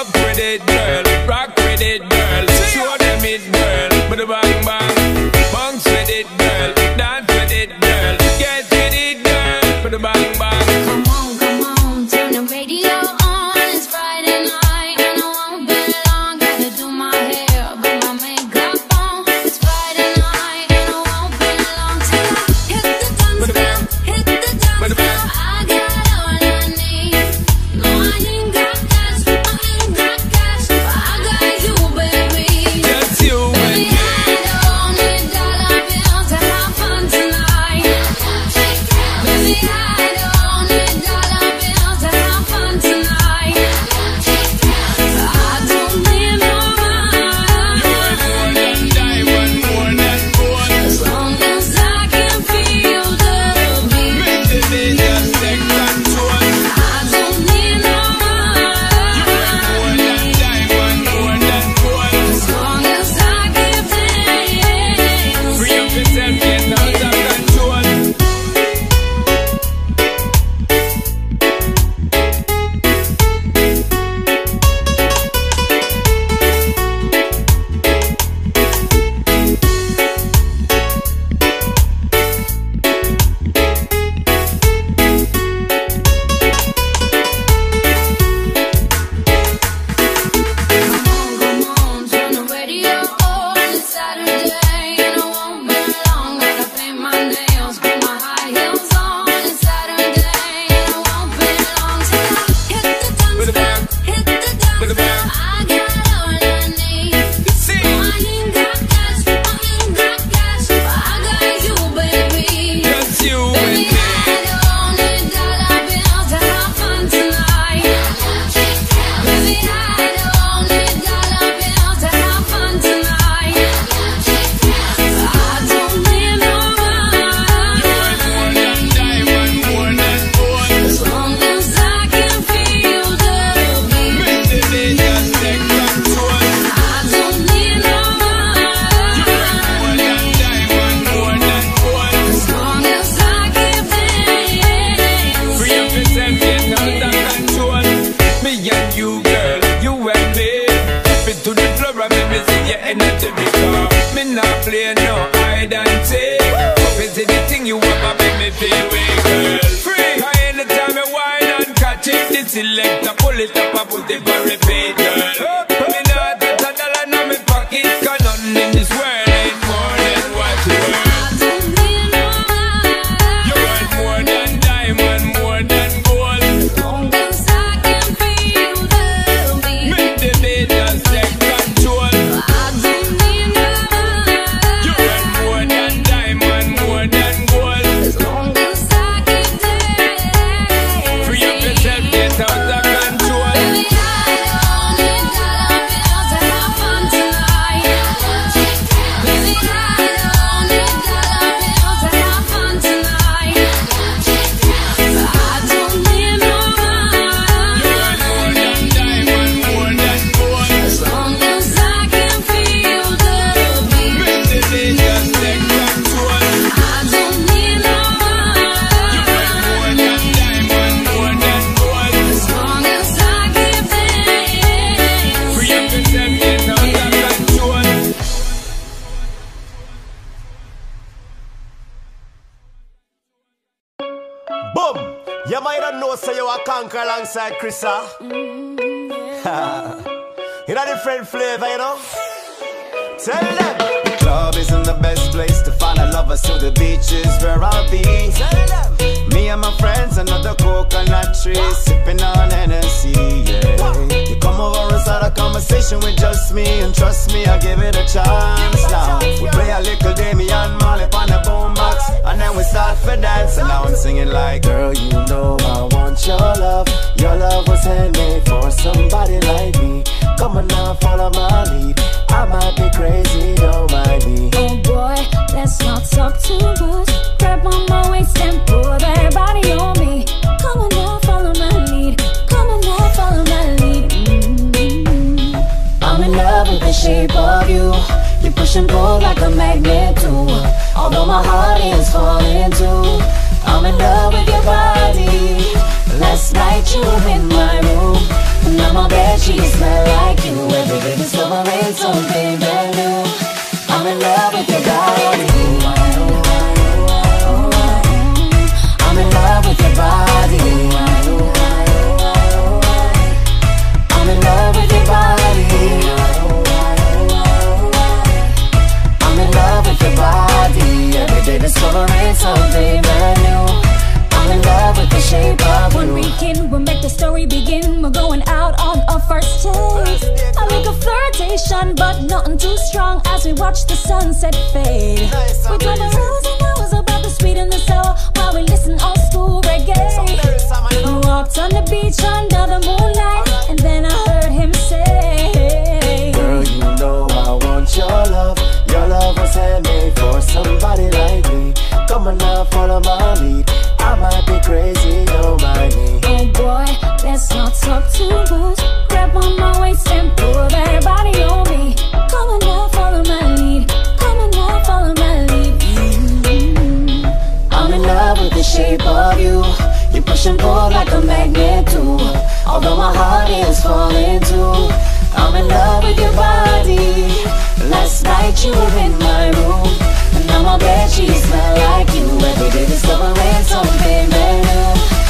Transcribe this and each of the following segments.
Up with it, girl. Rock with it, girl. Show them it, girl. Bada bang bang. Bounce with it, girl. you in my room. Now my bed sheets smell like you. Every day discovering something brand new. I'm in love with your body. I'm in love with your body. I'm in love with your body. I'm in love with your body. Every day discovering story begin. We're going out on a first date. I like a flirtation, but nothing too strong as we watch the sunset fade. We drove hours and hours about the sweet and the sour while we listen old school reggae. We walked on the beach under the moonlight, and then I heard him say, Girl, you know I want your love. Your love was handmade for somebody like me. Come on now, follow my lead. I might be crazy, don't mind me. Boy, let's not talk too much. Grab on my waist and pull that body on me. Come on now, follow my lead. Come on now, follow my lead. I'm in love with the shape of you. You push and pull like a magnet too. Although my heart is falling too. I'm in love with your body. Last night you were in my room. And now my bed sheets smell like you. Every day discovering something brand new.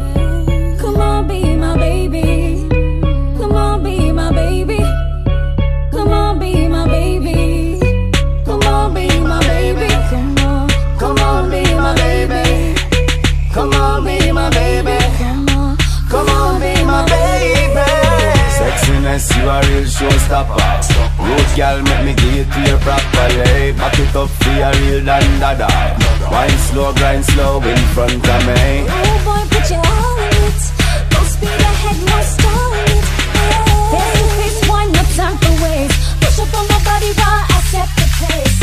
Sexiness, you a real showstopper. Road girl, make me give it to you properly. Back it up for a real dandada. Wine slow, grind slow in front of me. Oh boy, put your all in it. Speed ahead, no waste. Push up on my body while I set the pace.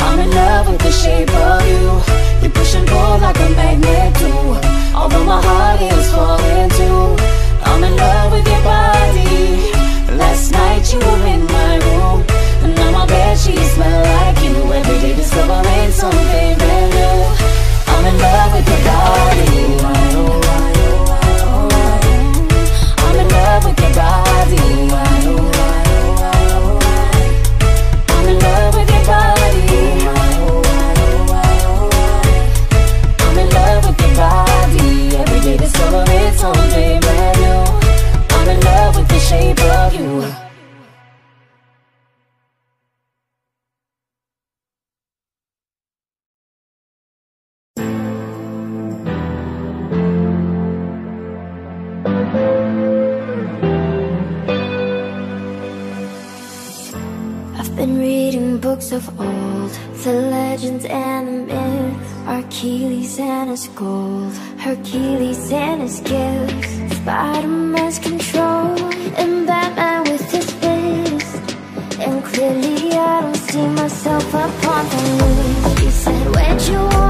I'm in love with the shape of you. You pull like a magnet too. Although my heart is falling too. I'm in love with your body. Last night you were in my room. And now my bed sheets smell like you. Every day discovering something brand new. I'm in love with your body. Books of old, the legends and the myths, Achilles and his gold, Hercules and his gifts, Spider-Man's control, and Batman with his fist. And clearly I don't see myself upon the list. You said, where'd you wanna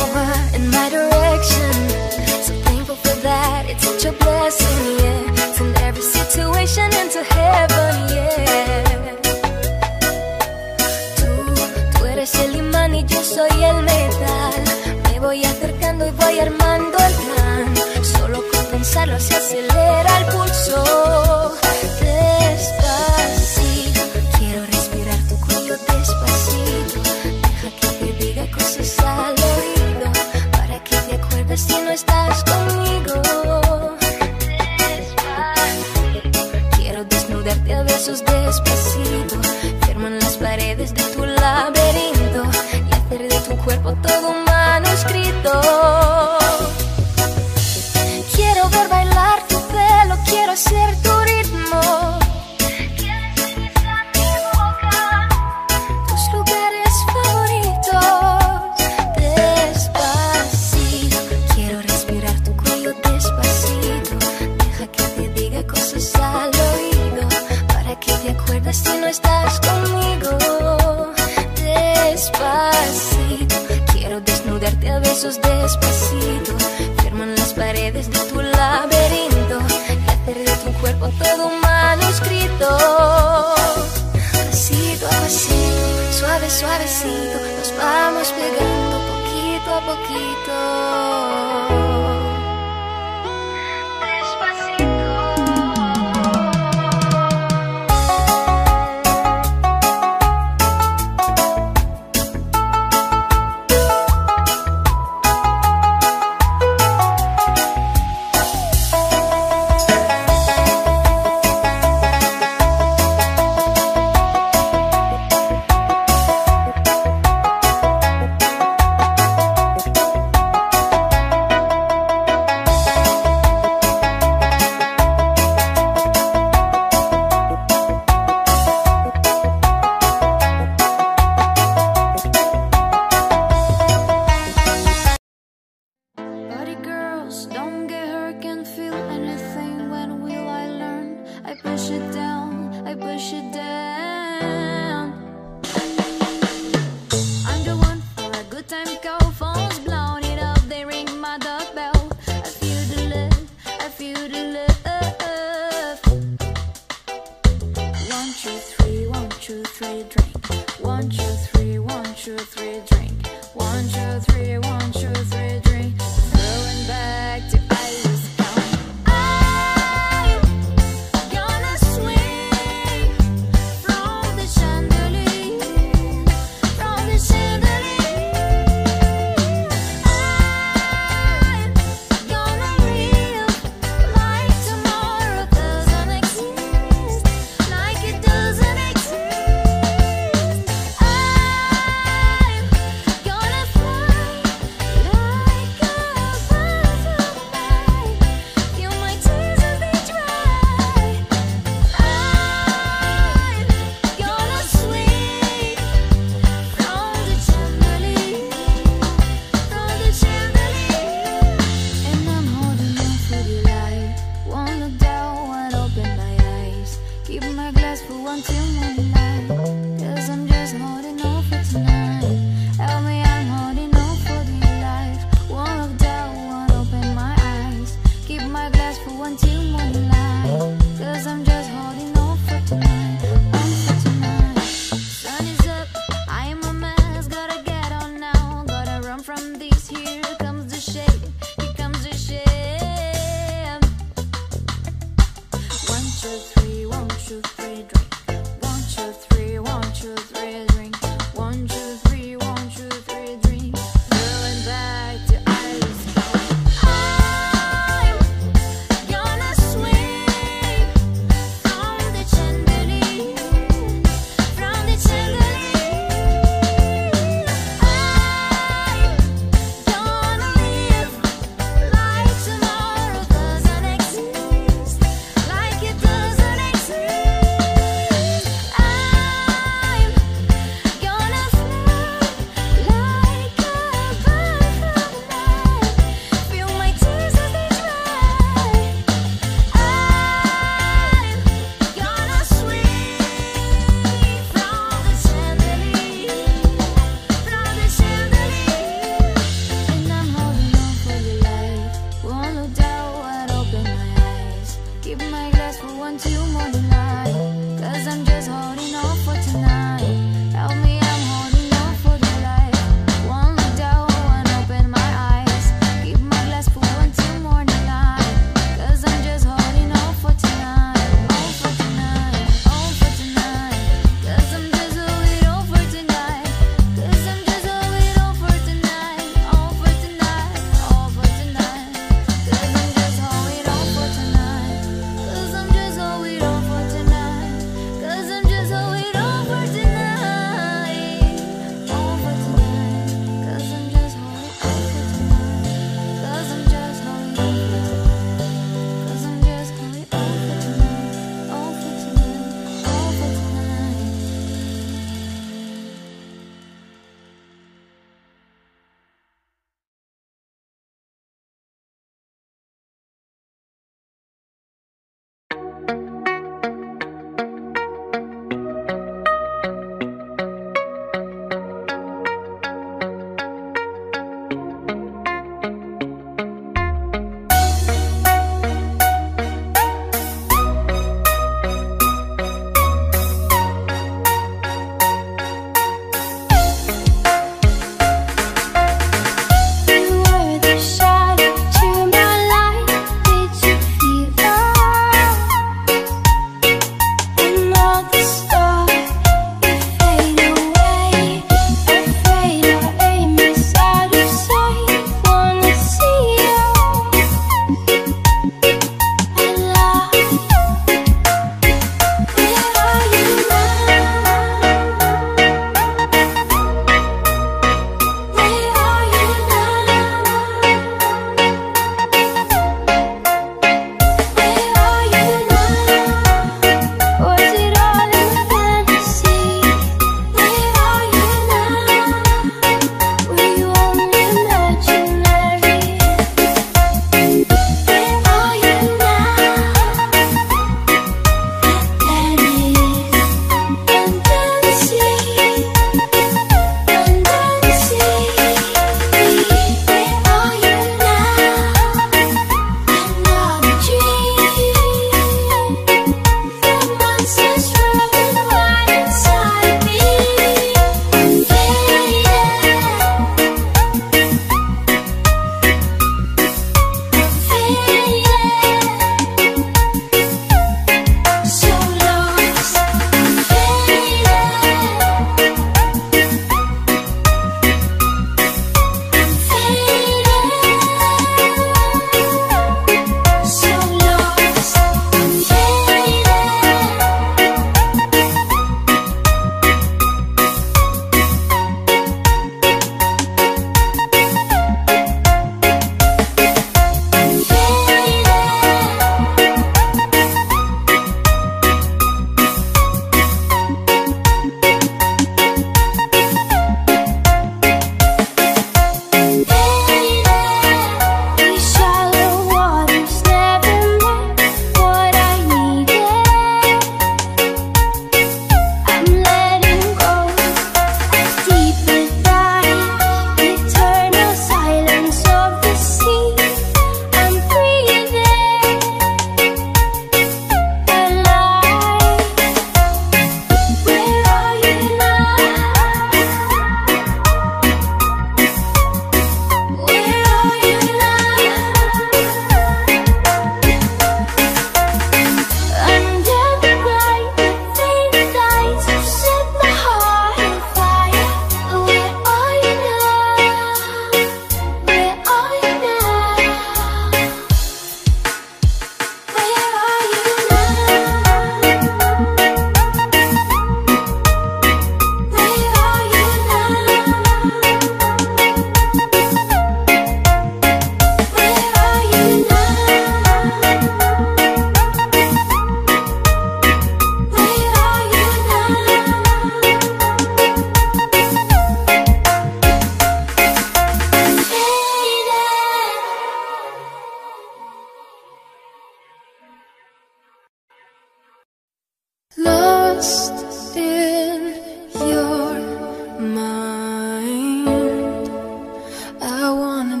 I wanna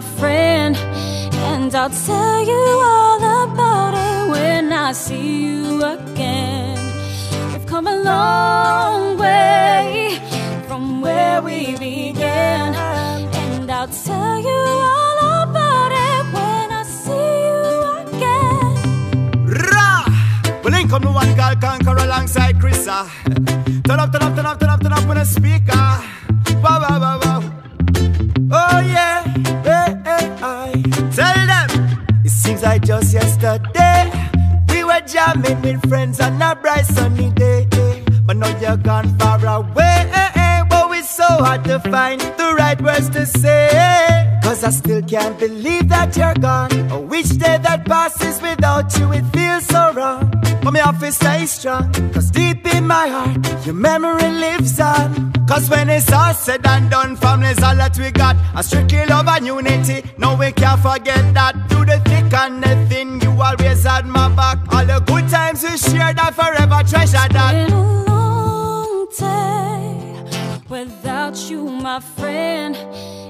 friend, and I'll tell yesterday we were jamming with friends on a bright sunny day. but now you're gone far away. But it's so hard to find the right words to say. Cause I still can't believe that you're gone. Oh, which day that passes without you, it feels so wrong. But me have to stay strong. Cause deep in my heart, your memory lives on. Cause when it's all said and done, family's all that we got. A strictly love and unity. No, we can't forget that. Through the thick and the thin, you always had my back. All the good times we shared, I forever treasure that. Without you, my friend.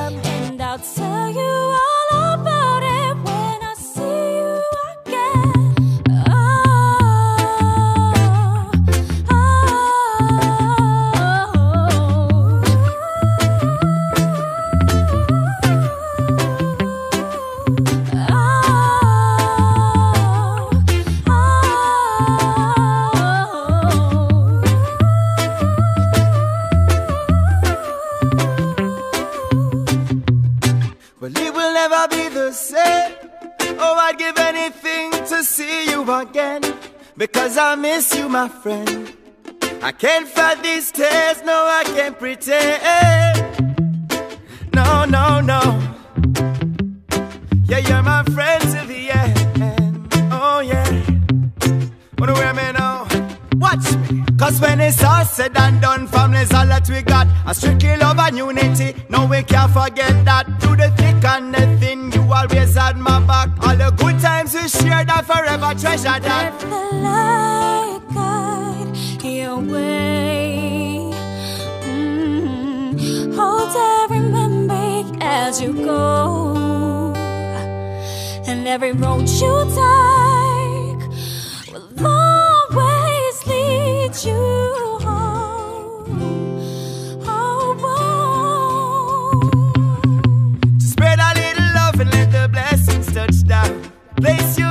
See you again. Because I miss you, my friend. I can't fight these tears, no, I can't pretend. No, no, no. Yeah, you're my friend to the end. Oh, yeah. Wanna wear me now? Watch me. Cause when it's all said and done, family's all that we got. A strictly love and unity. No, we can't forget that. Through the thick and the thin, you always had my back. All the good times we shared, I forever treasure that. Let the light guide your way. Mm. Hold every memory as you go, and every road you take will you. Oh, oh. Spread little love and let the blessings touch down. Your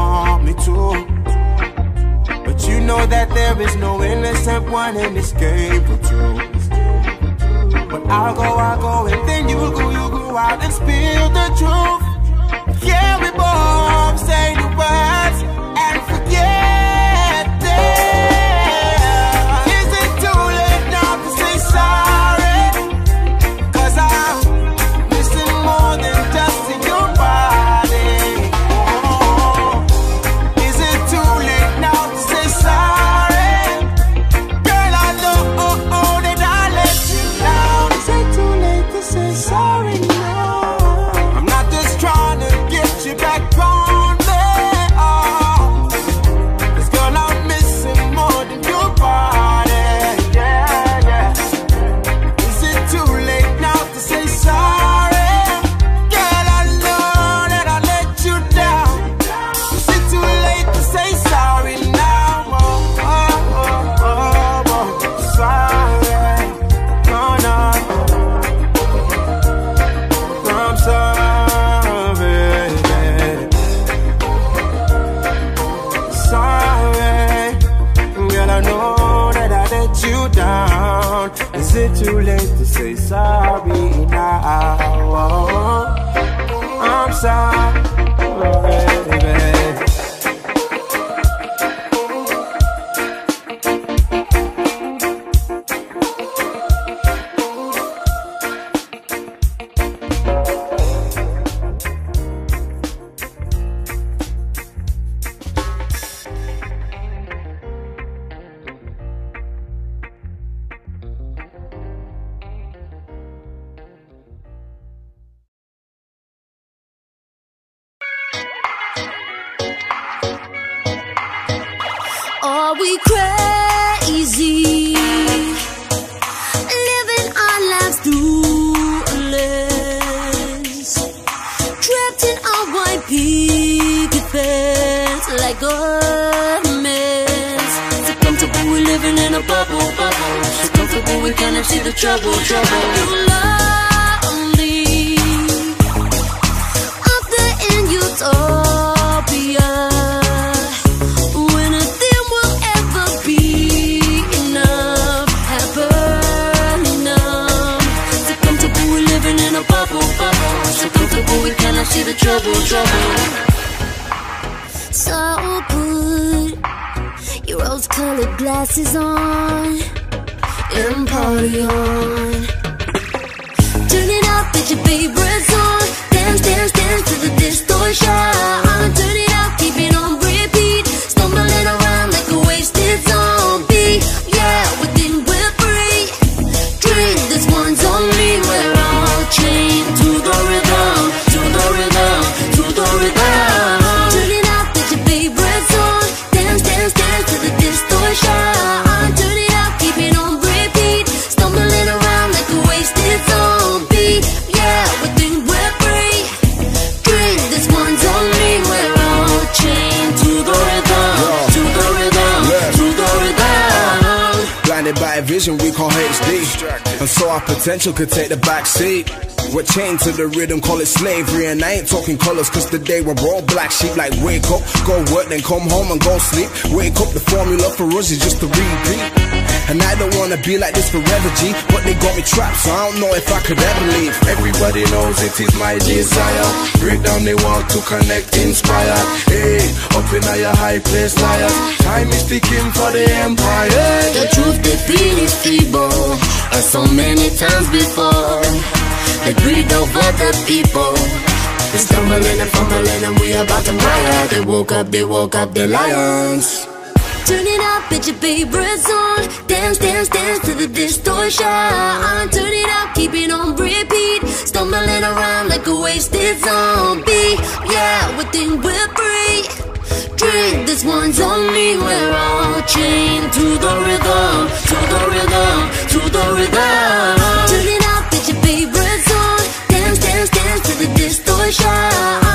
want me to. But you know that there is no innocent one in this game for two. But I'll go, I'll go, and then you'll go, you'll go out and spill the truth. Yeah, we both say the words potential could take the back seat. We're chained to the rhythm, call it slavery. And I ain't talking colors, cause today we're all black sheep. Like wake up, go work, then come home and go sleep. Wake up, the formula for us is just to repeat. And I don't wanna be like this forever, G. But they got me trapped, so I don't know if I could ever leave. Everybody knows it is my desire. Break down the wall to connect, inspire. Hey, up in a high place, liar. Time is ticking for the empire. The truth they feel is feeble, as so many times before. They breed over the people. They stumbling and fumbling, and we about to mire. They woke up, they woke up, the lions. Turn it up, get your favorite song. Dance, dance, dance to the distortion. Turn it up, keep it on repeat. Stumbling around like a wasted zombie. Yeah, we think we're free. Drink, this one's on me. We're all chained to the rhythm, to the rhythm, to the rhythm. Turn it up, get your favorite song. Dance, dance, dance to the distortion.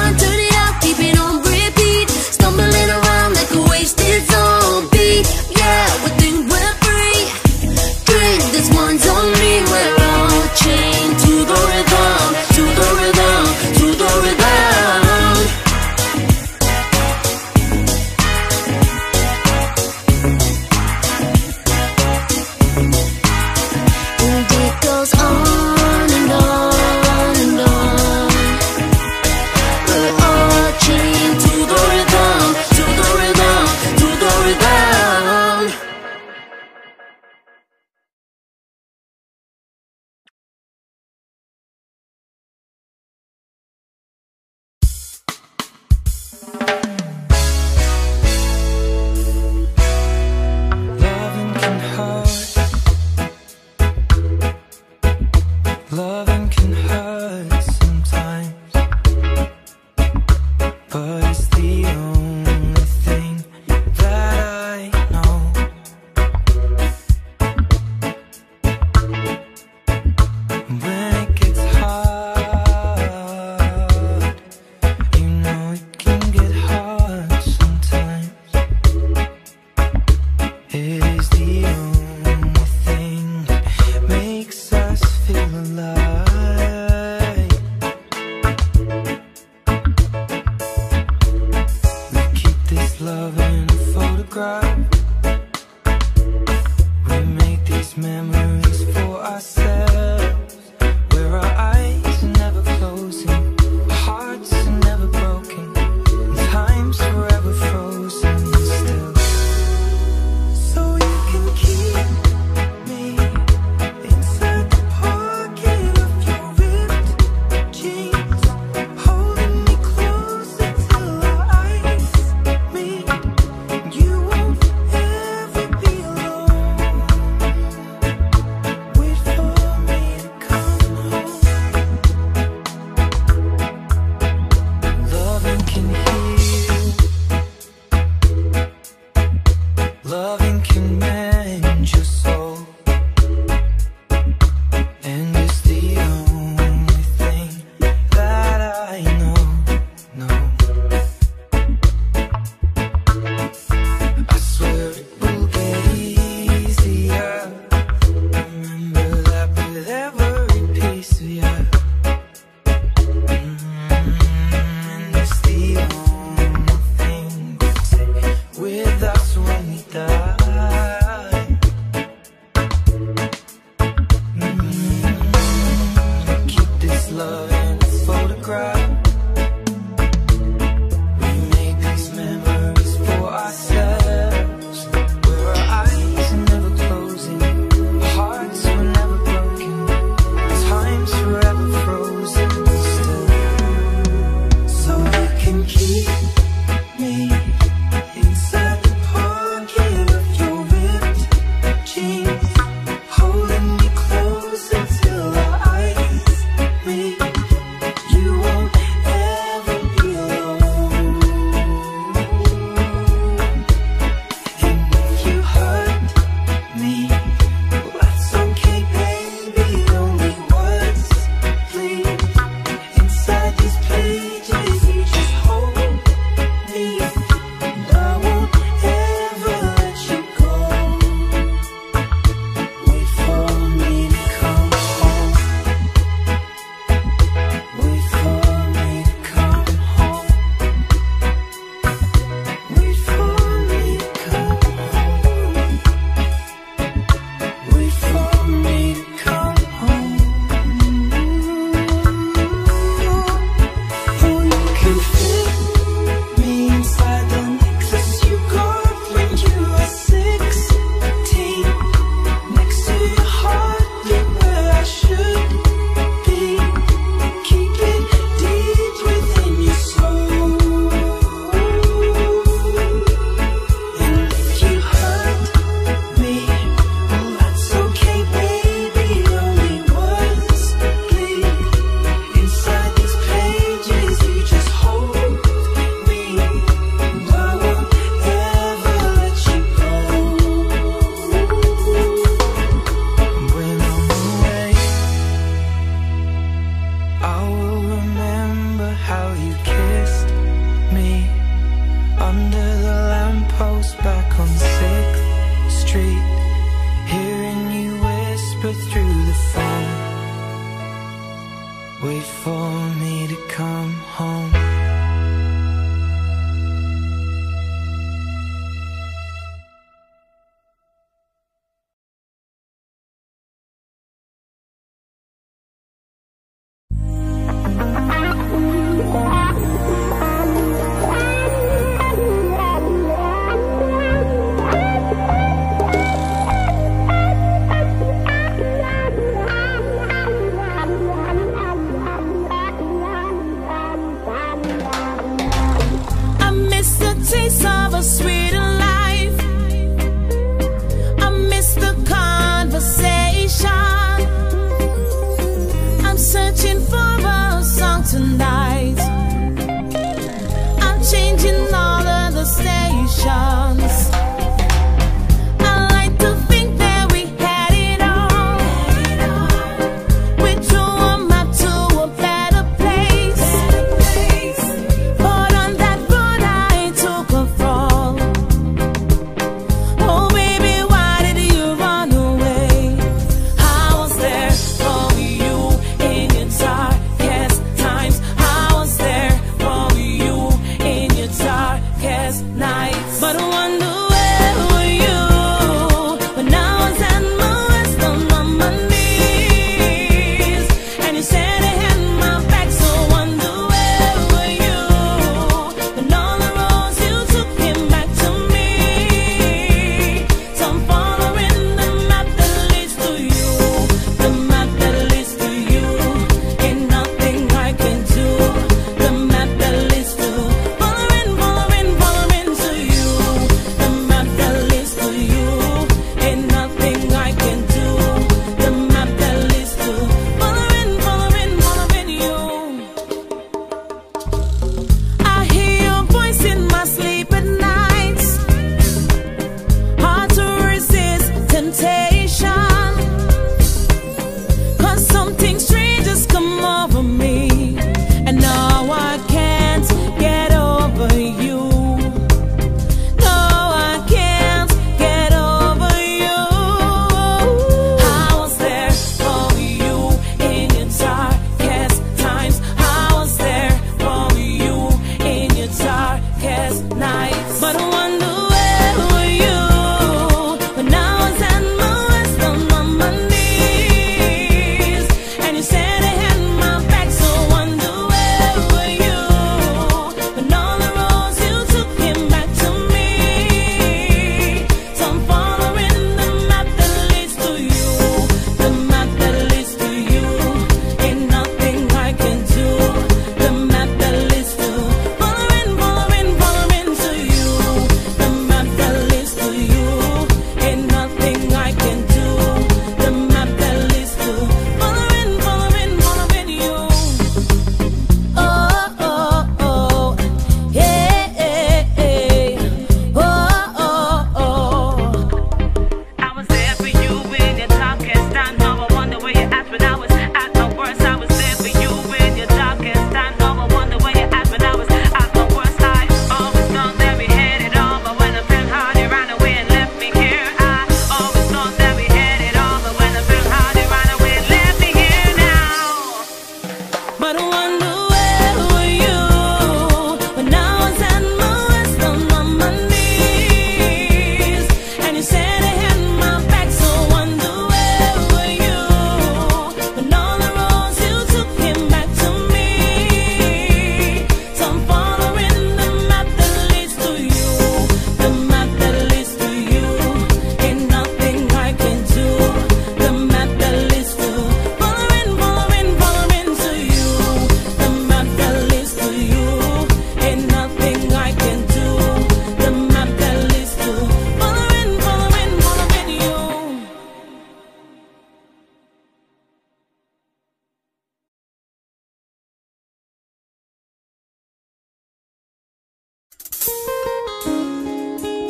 No.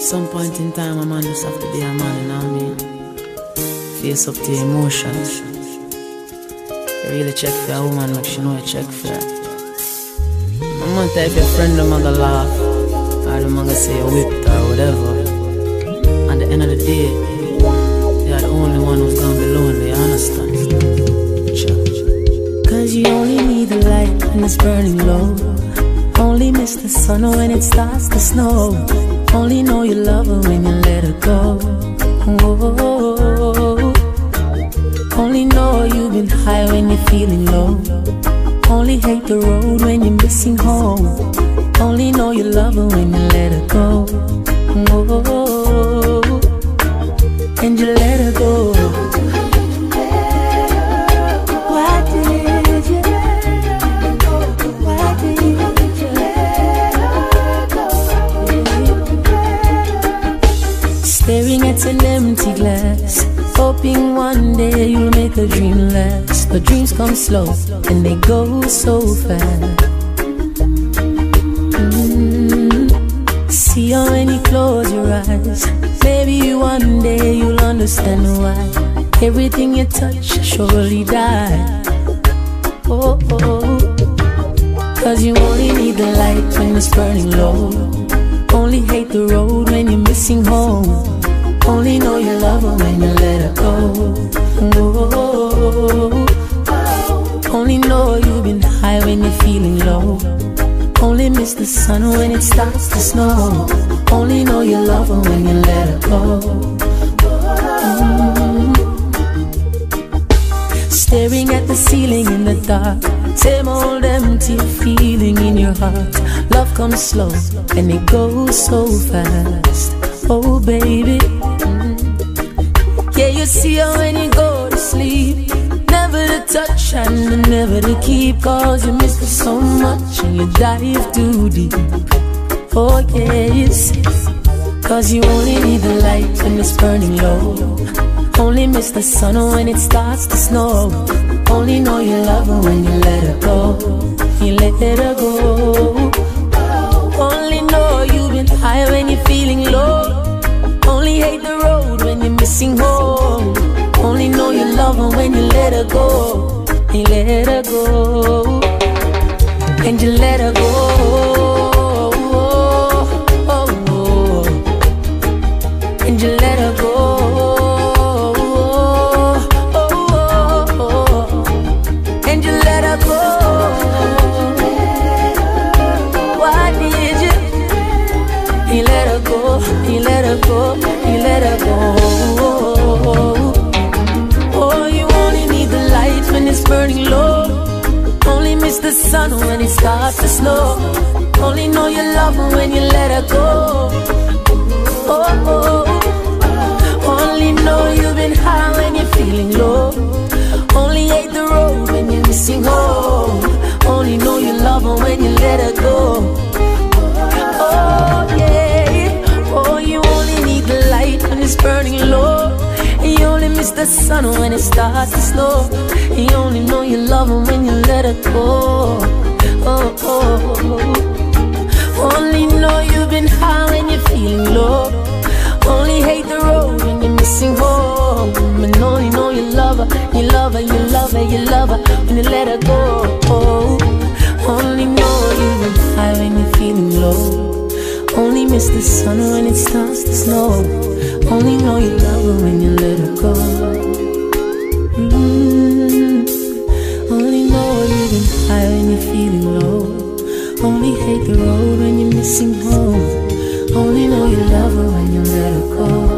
some point in time, a man just have to be a man, you know what I mean? Face up to your emotions. Really check for a woman, make sure you know you check for her. My man tell if your friend them gonna laugh, or them gonna say you whipped or whatever. At the end of the day, you're the only one who's gonna be lonely, you understand? Cause you only need the light when it's burning low. Only miss the sun when it starts to snow. Only know you love her when you let her go. Whoa. Only know you've been high when you're feeling low. Only hate the road when you're missing home. Only know you love her when you let her go. Whoa. And you let her go. One day you'll make a dream last. But dreams come slow and they go so fast. Mm. See how when you close your eyes, maybe one day you'll understand why everything you touch surely die. Oh, oh. Cause you only need the light when it's burning low. Only hate the road when you're missing home. Only know you love her when you let her go. Whoa. Only know you've been high when you're feeling low. Only miss the sun when it starts to snow. Only know you love her when you let her go. Mm. Staring at the ceiling in the dark. Same old empty feeling in your heart. Love comes slow and it goes so fast. Oh, baby. You see her when you go to sleep. Never to touch and never to keep. Cause you miss her so much and you dive too deep. Oh, yes. Cause you only need the light when it's burning low. Only miss the sun when it starts to snow. Only know you love her when you let her go. You let her go. Only know you've been high when you're feeling low. Only hate the road when you're missing home. Only know you love her when you let her go. You let her go. And you let her go. Burning low. Only miss the sun when it starts to snow. Only know you love her when you let her go. Oh, oh. Only know you've been high when you're feeling low. Only hate the road when you're missing home. Only know you love her when you let her go. Oh yeah. Oh, you only need the light when it's burning low. Miss the sun when it starts to snow. You only know you love her when you let her go. Oh, oh, oh. Only know you've been high when you're feeling low. Only hate the road when you're missing home. And only know you love her, you love her, you love her, you love her when you let her go. oh. Only know you've been high when you're feeling low. Only miss the sun when it starts to snow. Only know you love her when you let her go. Mm. Only know you've been high when you're feeling low. Only hate the road when you're missing home. Only know you love her when you let her go.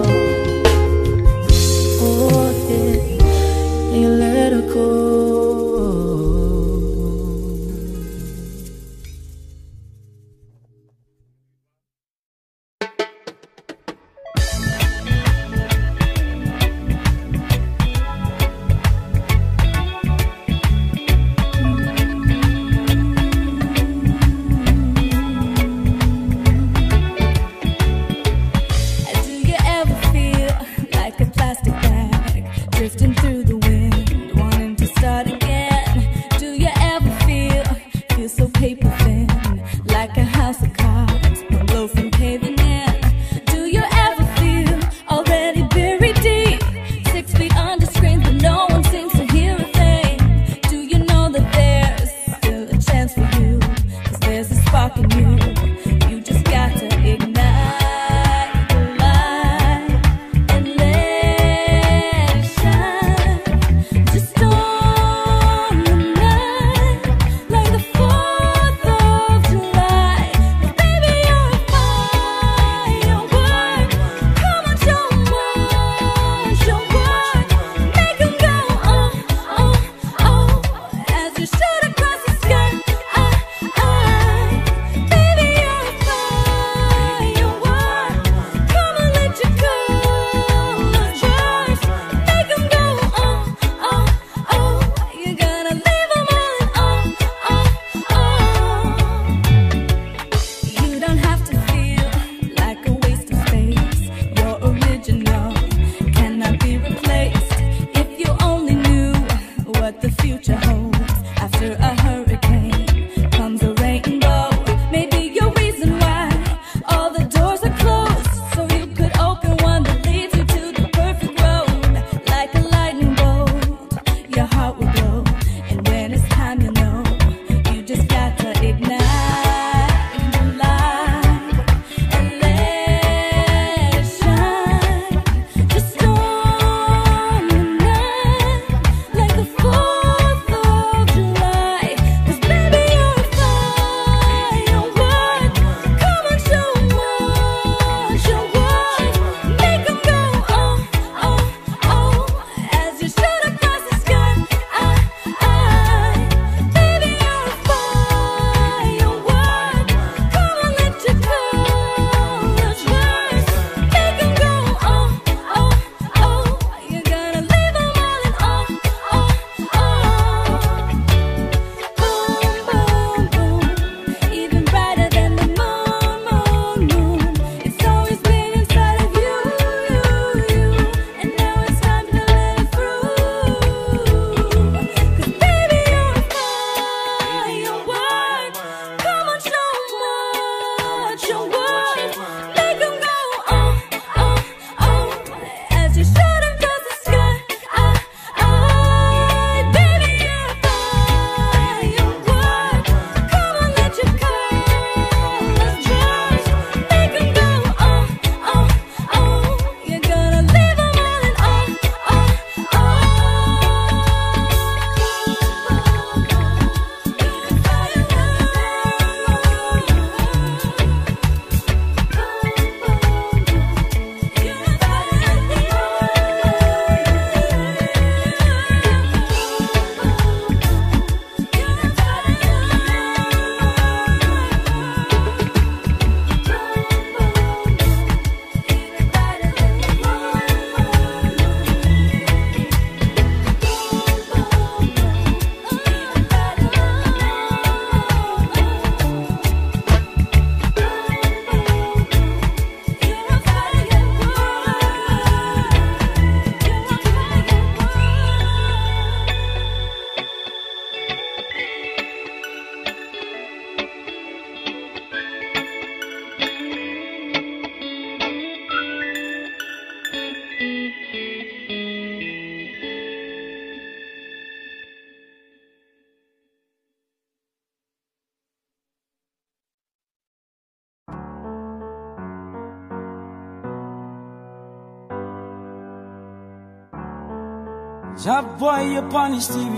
upon his TV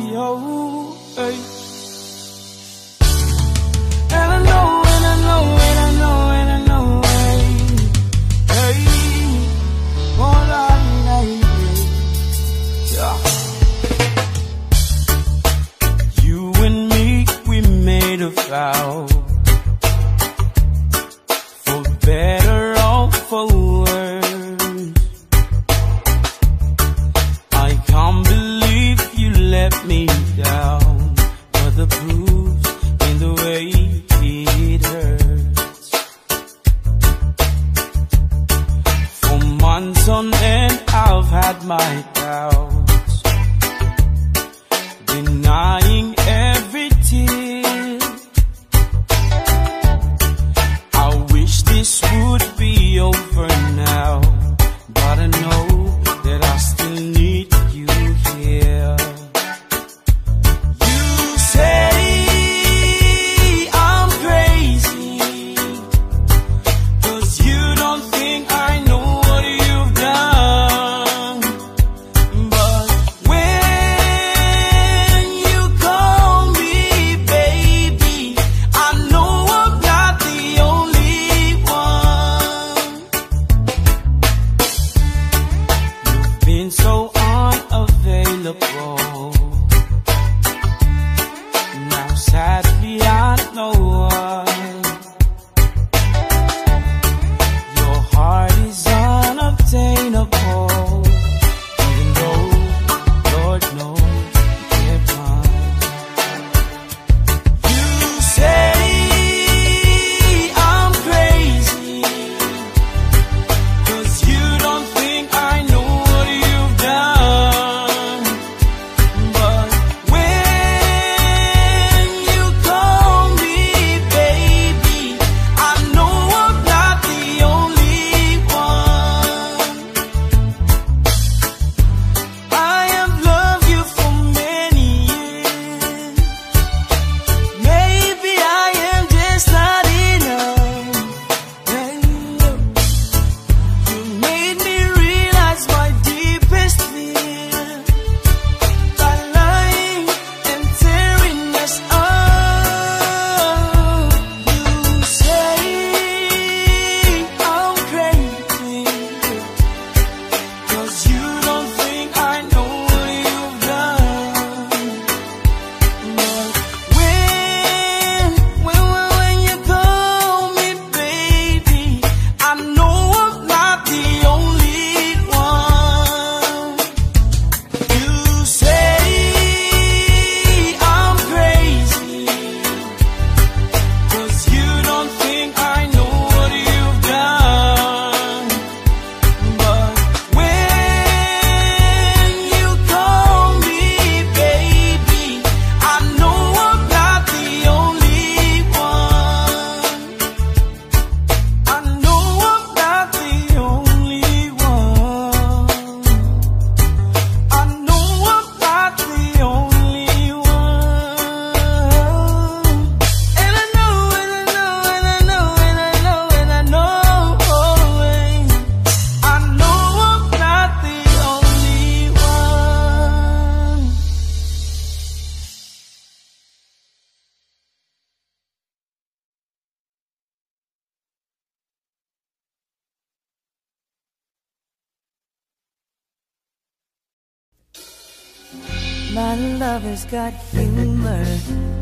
got humor.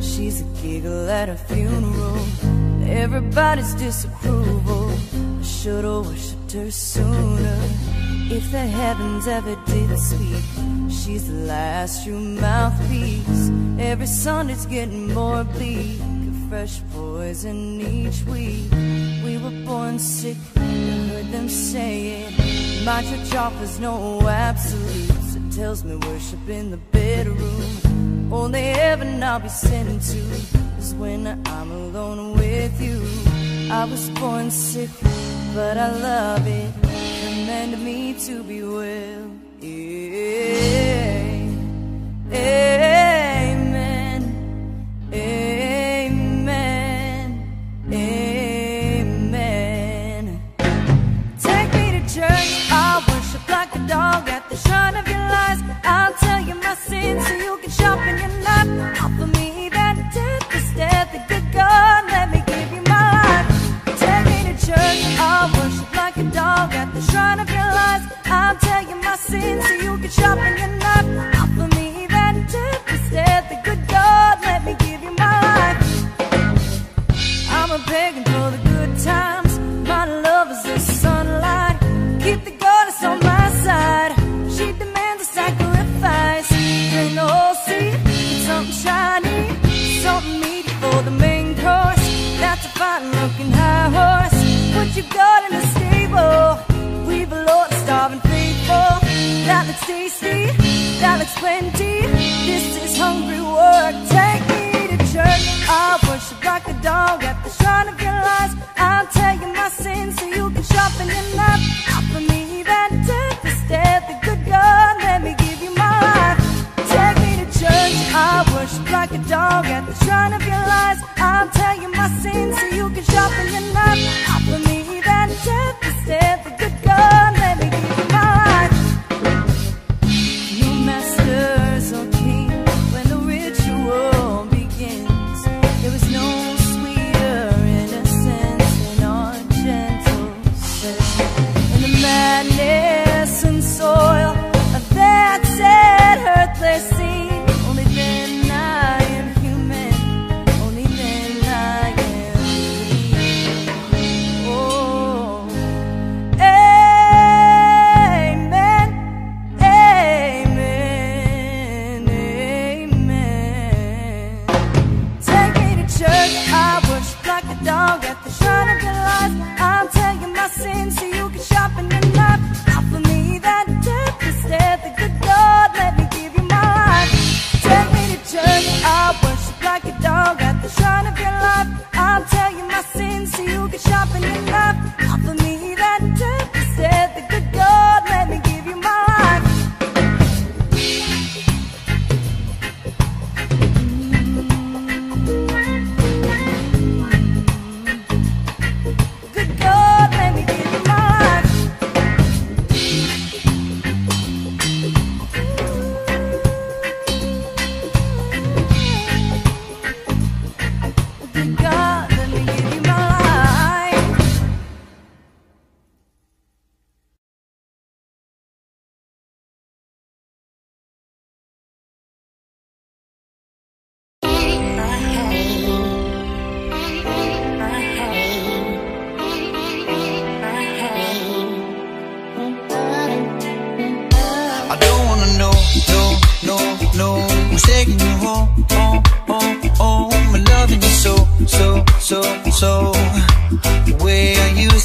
She's a giggle at a funeral. Everybody's disapproval. I should've worshipped her sooner. If the heavens ever did speak, she's the last true mouthpiece. Every Sunday's getting more bleak. A fresh poison each week. We were born sick. I heard them say it. My church offers no absolutes. It tells me worship in the bedroom. Only heaven I'll be sent to is when I'm alone with you. I was born sick, but I love it. Command me to be well. Yeah. Amen. Amen. Amen. Take me to church. I'll worship like a dog at the shrine of lies. I'll tell you my sins so you can sharpen your knife. Offer me that death instead The good God, let me give you my life Take me to church, I'll worship like a dog At the shrine of your lies. I'll tell you my sins so you can sharpen your knife.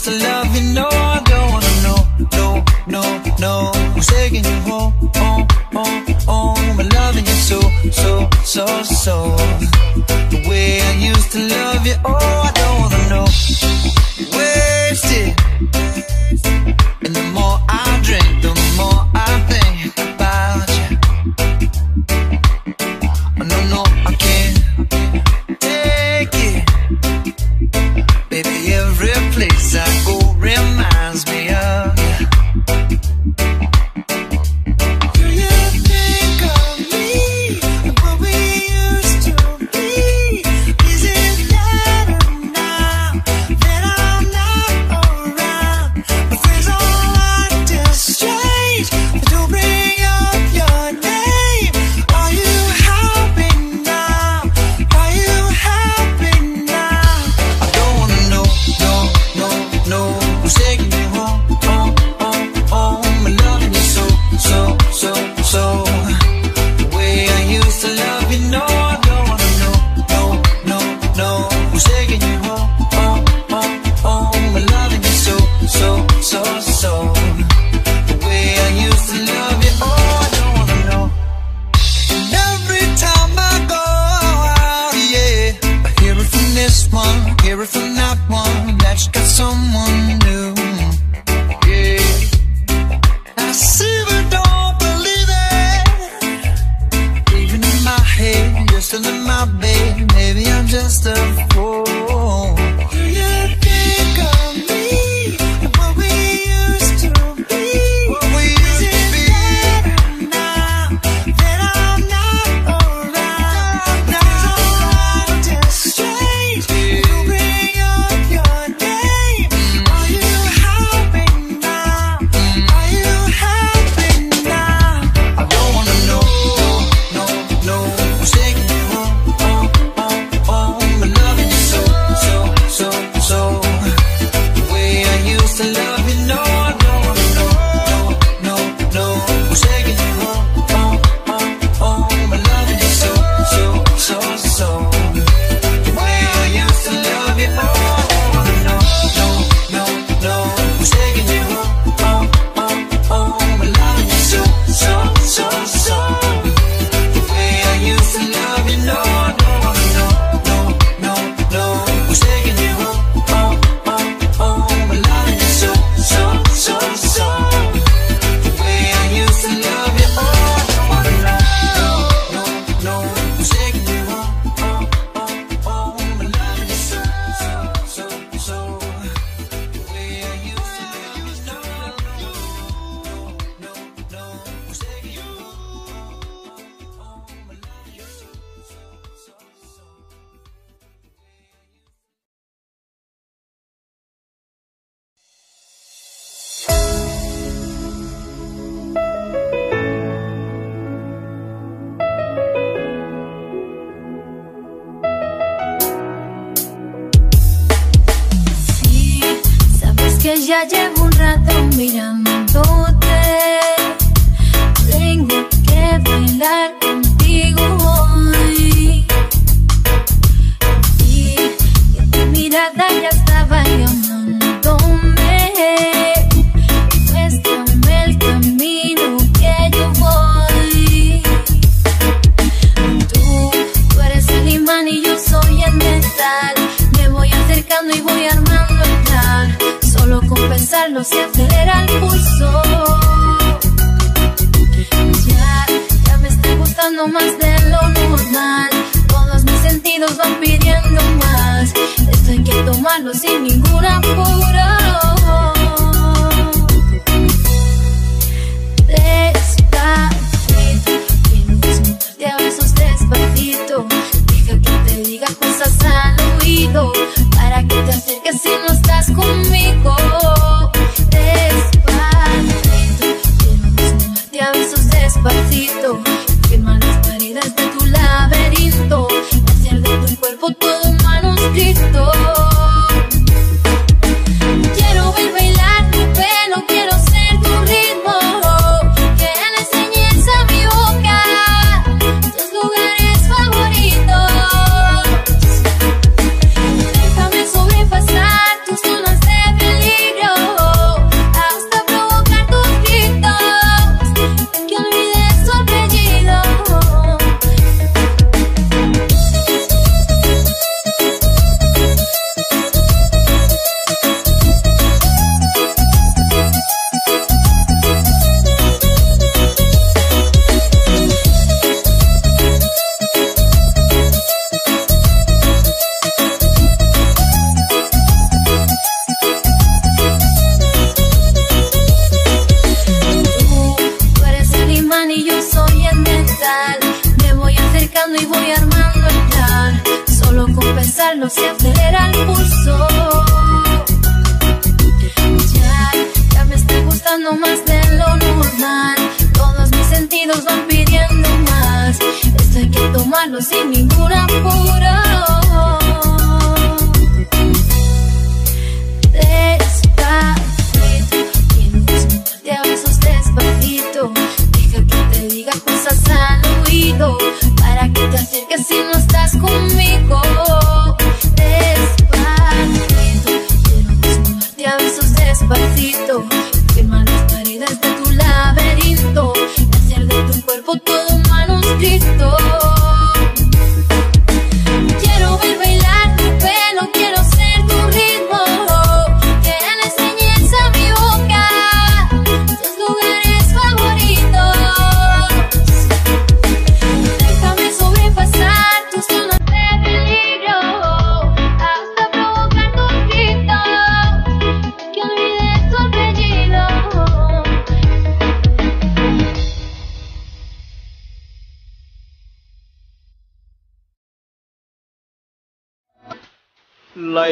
To love, you no, I don't wanna know, no, no, no. Who's taking you home, home, home, home? I'm loving you so, so, so, so. The way I used to love you, oh, I don't wanna know. Where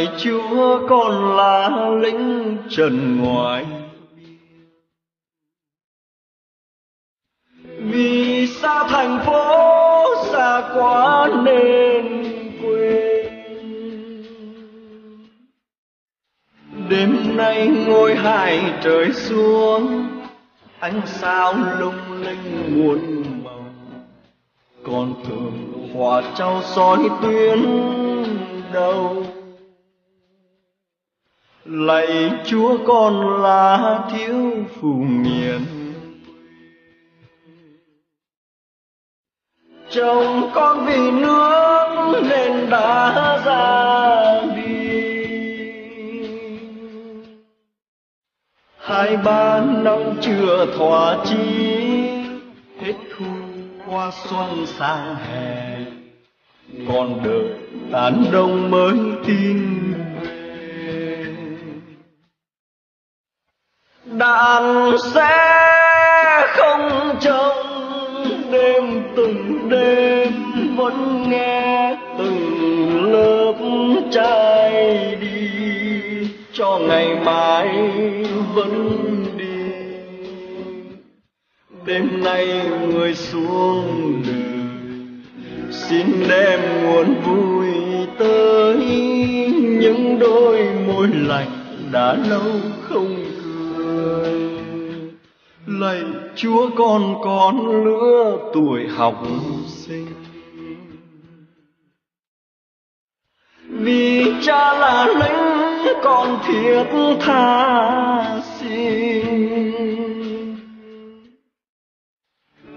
lạy chúa con là lính trần ngoài, vì xa thành phố xa quá nên quên? Đêm nay ngôi hai trời xuống ánh sao lung linh muôn màu. Còn thường hòa trao soi tuyến đâu lạy chúa con là thiếu phụ nghiện chồng con vì nước nên đã ra đi. Hai ba năm chưa thỏa chí, hết thu qua xuân sang hè. Còn đợi tán đông mới tin. đàn sẽ không trong đêm từng đêm vẫn nghe từng lớp trai đi, cho ngày mai vẫn đi. Đêm nay người xuống đường, xin đem nguồn vui tới, những đôi môi lạnh đã lâu không lạy chúa con con lứa tuổi học sinh. Vì cha là lính con thiết tha xin.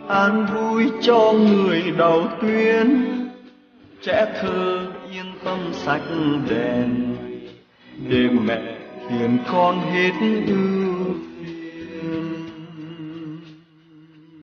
An vui cho người đầu tuyến trẻ thơ yên tâm sạch đèn. Để mẹ hiền con hết ưu